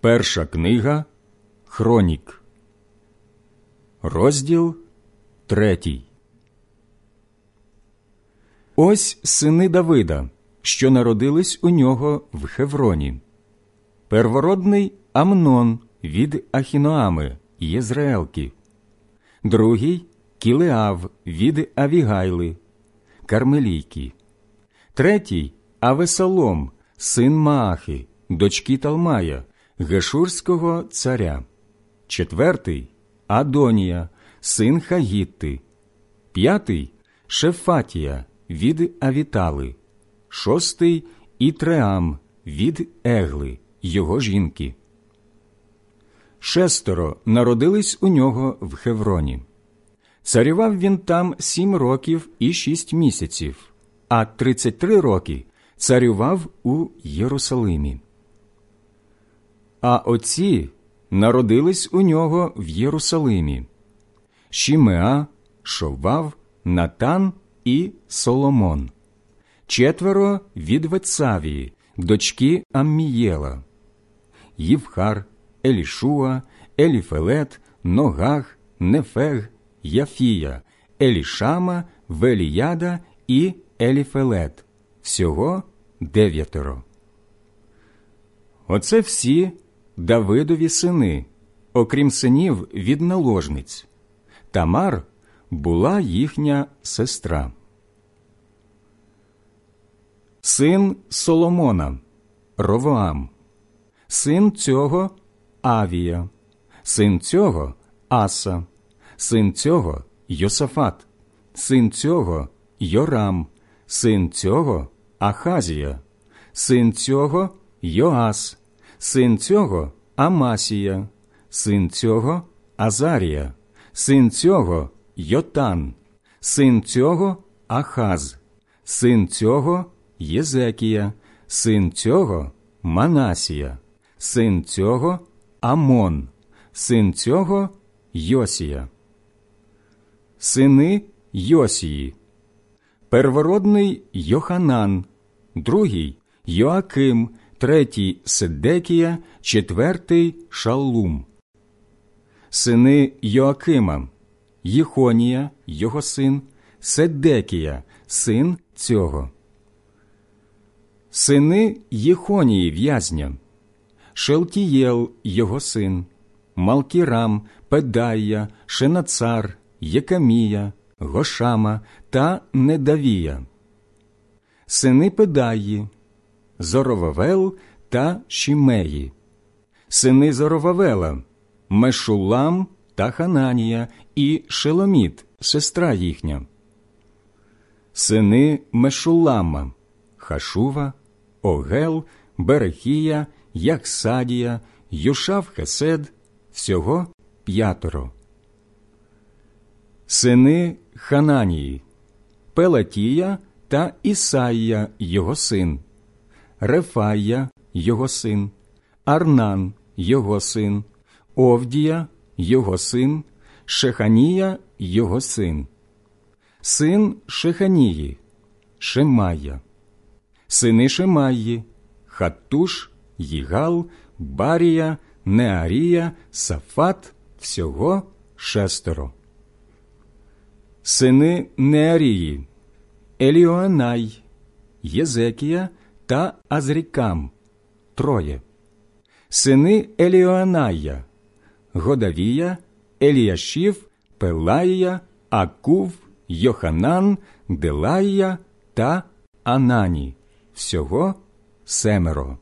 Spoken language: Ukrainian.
Перша книга Хронік, розділ третій. Ось сини Давида, що народились у нього в Хевроні. Первородний Амнон від Ахіноами Єзраелки, другий Кілеав від Авігайли, Кармелійки, третій Авесалом, син Маахи, дочки Талмая, Гешурського царя, четвертий Адонія, син Хагітти, п'ятий Шефатія від Авітали, шостий Ітреам від Егли, його жінки. Шестеро народились у нього в Хевроні. Царював він там сім років і шість місяців, а тридцять три роки царював у Єрусалимі. А отці народились у нього в Єрусалимі Шімеа, Шовав, Натан і Соломон, четверо від Вецавії, дочки Аммієла, Євхар, Елішуа, Еліфелет, Ногах, Нефег, Яфія, Елішама, Веліяда і Еліфелет. Всього дев'ятеро. Оце всі Давидові сини, окрім синів від наложниць. Тамар була їхня сестра. Син Соломона Ровоам, син цього Авія, син цього Аса, син цього Йосафат, син цього Йорам, син цього Ахазія, син цього Йоас, син цього Амасія, син цього Азарія, син цього Йотан, син цього Ахаз, син цього Єзекія, син цього Манасія, син цього Амон, син цього Йосія. Сини Йосії, первородний Йоханан, другий Йоаким, третій Седекія, четвертий Шаллум. Сини Йоакима, Єхонія, його син, Седекія, син цього. Сини Єхонії в'язня, Шелтієл, його син, Малкірам, Педая, Шенацар, Єкамія, Гошама та Недавія. Сини Педаї, Зоровавел та Шімеї, сини Зоровавела, Мешулам та Хананія і Шеломіт, сестра їхня. Сини Мешулама, Хашува, Огел, Берехія, Яхсадія, Юшав Хесед, всього п'ятеро. Сини Хананії, Пелатія та Ісаїя, його син, Рефая, його син, Арнан, його син, Овдія, його син, Шеханія, його син, син Шеханії, Шемая, сини Шемаї, Хаттуш, Їгал, Барія, Неарія, Сафат, всього шестеро. Сини Неарії, Еліоанай, Єзекія та Азрікам троє. Сини Еліоаная, Годавія, Еліяшів, Пелаїя, Акув, Йоханан, Делаїя та Анані. Всього семеро.